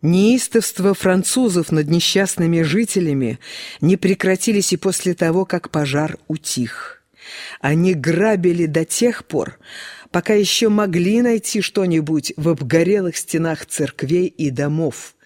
Неистовство французов над несчастными жителями не прекратились и после того, как пожар утих. Они грабили до тех пор, пока еще могли найти что-нибудь в обгорелых стенах церквей и домов.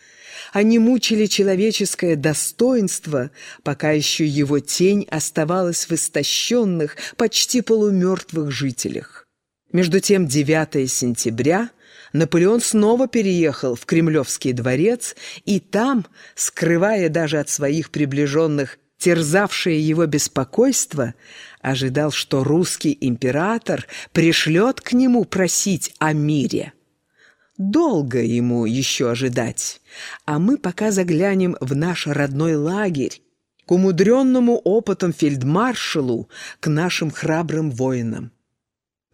Они мучили человеческое достоинство, пока еще его тень оставалась в истощенных, почти полумертвых жителях. Между тем 9 сентября – Наполеон снова переехал в Кремлевский дворец и там, скрывая даже от своих приближенных терзавшее его беспокойство, ожидал, что русский император пришлет к нему просить о мире. Долго ему еще ожидать, а мы пока заглянем в наш родной лагерь, к умудренному опытом фельдмаршалу, к нашим храбрым воинам.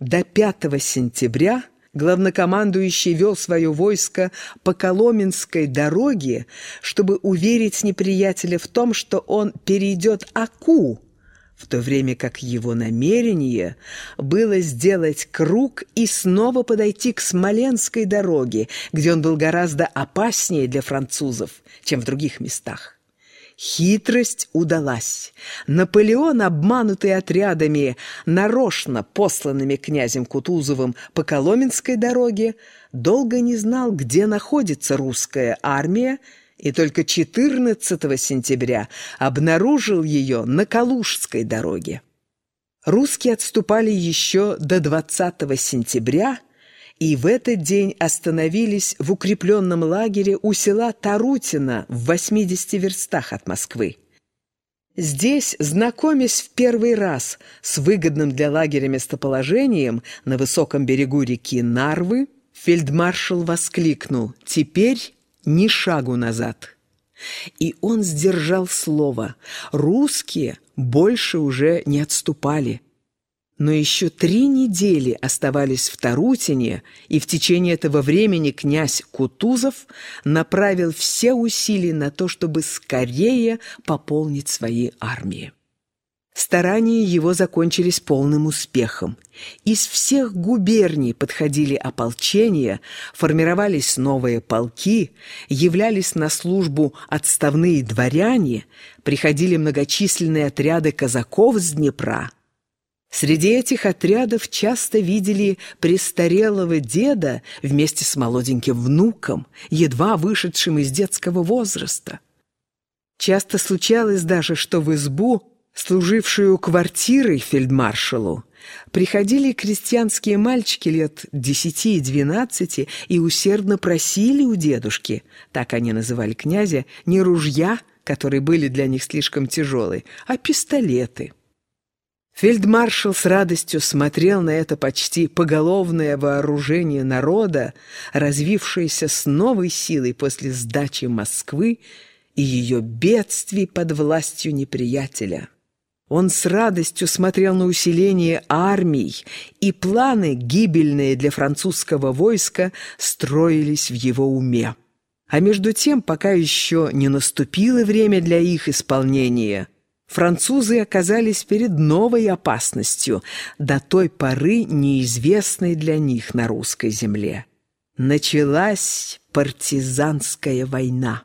До 5 сентября – Главнокомандующий вел свое войско по Коломенской дороге, чтобы уверить неприятеля в том, что он перейдет Аку, в то время как его намерение было сделать круг и снова подойти к Смоленской дороге, где он был гораздо опаснее для французов, чем в других местах. Хитрость удалась. Наполеон, обманутый отрядами, нарочно посланными князем Кутузовым по Коломенской дороге, долго не знал, где находится русская армия, и только 14 сентября обнаружил ее на Калужской дороге. Русские отступали еще до 20 сентября, и в этот день остановились в укрепленном лагере у села Тарутино в 80 верстах от Москвы. Здесь, знакомясь в первый раз с выгодным для лагеря местоположением на высоком берегу реки Нарвы, фельдмаршал воскликнул «Теперь ни шагу назад». И он сдержал слово. Русские больше уже не отступали. Но еще три недели оставались в Тарутине, и в течение этого времени князь Кутузов направил все усилия на то, чтобы скорее пополнить свои армии. Старания его закончились полным успехом. Из всех губерний подходили ополчения, формировались новые полки, являлись на службу отставные дворяне, приходили многочисленные отряды казаков с Днепра – Среди этих отрядов часто видели престарелого деда вместе с молоденьким внуком, едва вышедшим из детского возраста. Часто случалось даже, что в избу, служившую квартирой фельдмаршалу, приходили крестьянские мальчики лет десяти и двенадцати и усердно просили у дедушки, так они называли князя, не ружья, которые были для них слишком тяжелые, а пистолеты – Фельдмаршал с радостью смотрел на это почти поголовное вооружение народа, развившееся с новой силой после сдачи Москвы и ее бедствий под властью неприятеля. Он с радостью смотрел на усиление армий, и планы, гибельные для французского войска, строились в его уме. А между тем, пока еще не наступило время для их исполнения – французы оказались перед новой опасностью, до той поры неизвестной для них на русской земле. Началась партизанская война.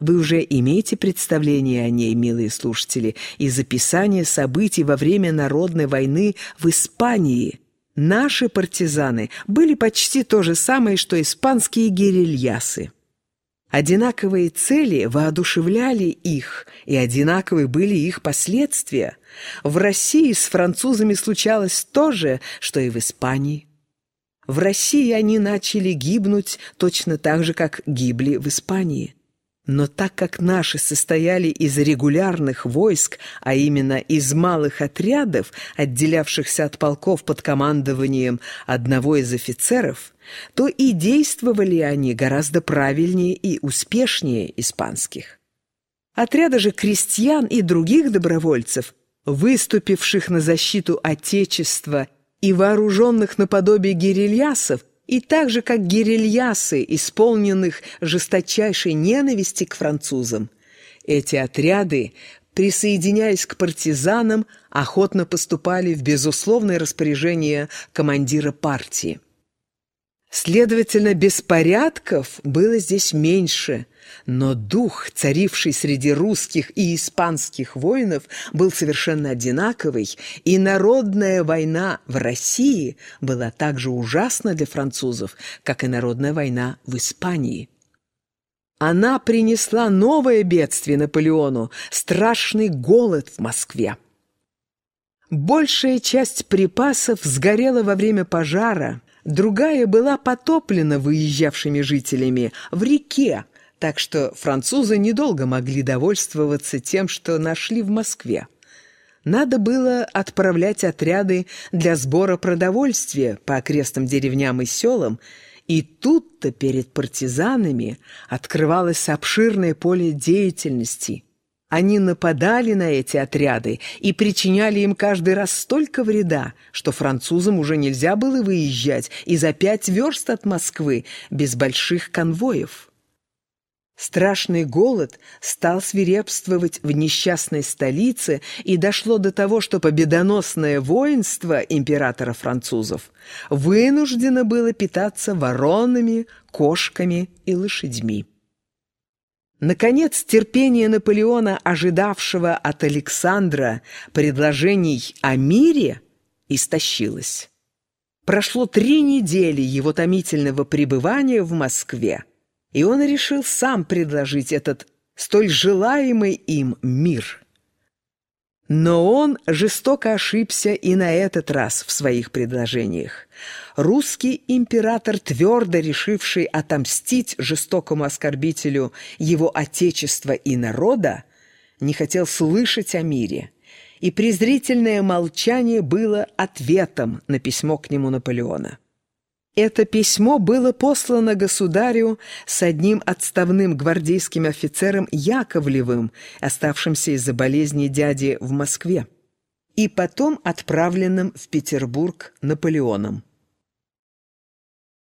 Вы уже имеете представление о ней, милые слушатели, из описания событий во время народной войны в Испании. Наши партизаны были почти то же самое, что испанские гирильясы. Одинаковые цели воодушевляли их, и одинаковы были их последствия. В России с французами случалось то же, что и в Испании. В России они начали гибнуть точно так же, как гибли в Испании. Но так как наши состояли из регулярных войск, а именно из малых отрядов, отделявшихся от полков под командованием одного из офицеров, то и действовали они гораздо правильнее и успешнее испанских. Отряды же крестьян и других добровольцев, выступивших на защиту Отечества и вооруженных наподобие гирильясов, и так же, как гирильясы, исполненных жесточайшей ненависти к французам, эти отряды, присоединяясь к партизанам, охотно поступали в безусловное распоряжение командира партии. Следовательно, беспорядков было здесь меньше, но дух, царивший среди русских и испанских воинов, был совершенно одинаковый, и народная война в России была так же ужасна для французов, как и народная война в Испании. Она принесла новое бедствие Наполеону – страшный голод в Москве. Большая часть припасов сгорела во время пожара, другая была потоплена выезжавшими жителями в реке, так что французы недолго могли довольствоваться тем, что нашли в Москве. Надо было отправлять отряды для сбора продовольствия по окрестным деревням и селам, и тут-то перед партизанами открывалось обширное поле деятельности. Они нападали на эти отряды и причиняли им каждый раз столько вреда, что французам уже нельзя было выезжать и за пять верст от Москвы без больших конвоев. Страшный голод стал свирепствовать в несчастной столице и дошло до того, что победоносное воинство императора французов вынуждено было питаться воронами, кошками и лошадьми. Наконец, терпение Наполеона, ожидавшего от Александра предложений о мире, истощилось. Прошло три недели его томительного пребывания в Москве и он решил сам предложить этот столь желаемый им мир. Но он жестоко ошибся и на этот раз в своих предложениях. Русский император, твердо решивший отомстить жестокому оскорбителю его отечества и народа, не хотел слышать о мире, и презрительное молчание было ответом на письмо к нему Наполеона. Это письмо было послано государю с одним отставным гвардейским офицером Яковлевым, оставшимся из-за болезни дяди в Москве, и потом отправленным в Петербург Наполеоном.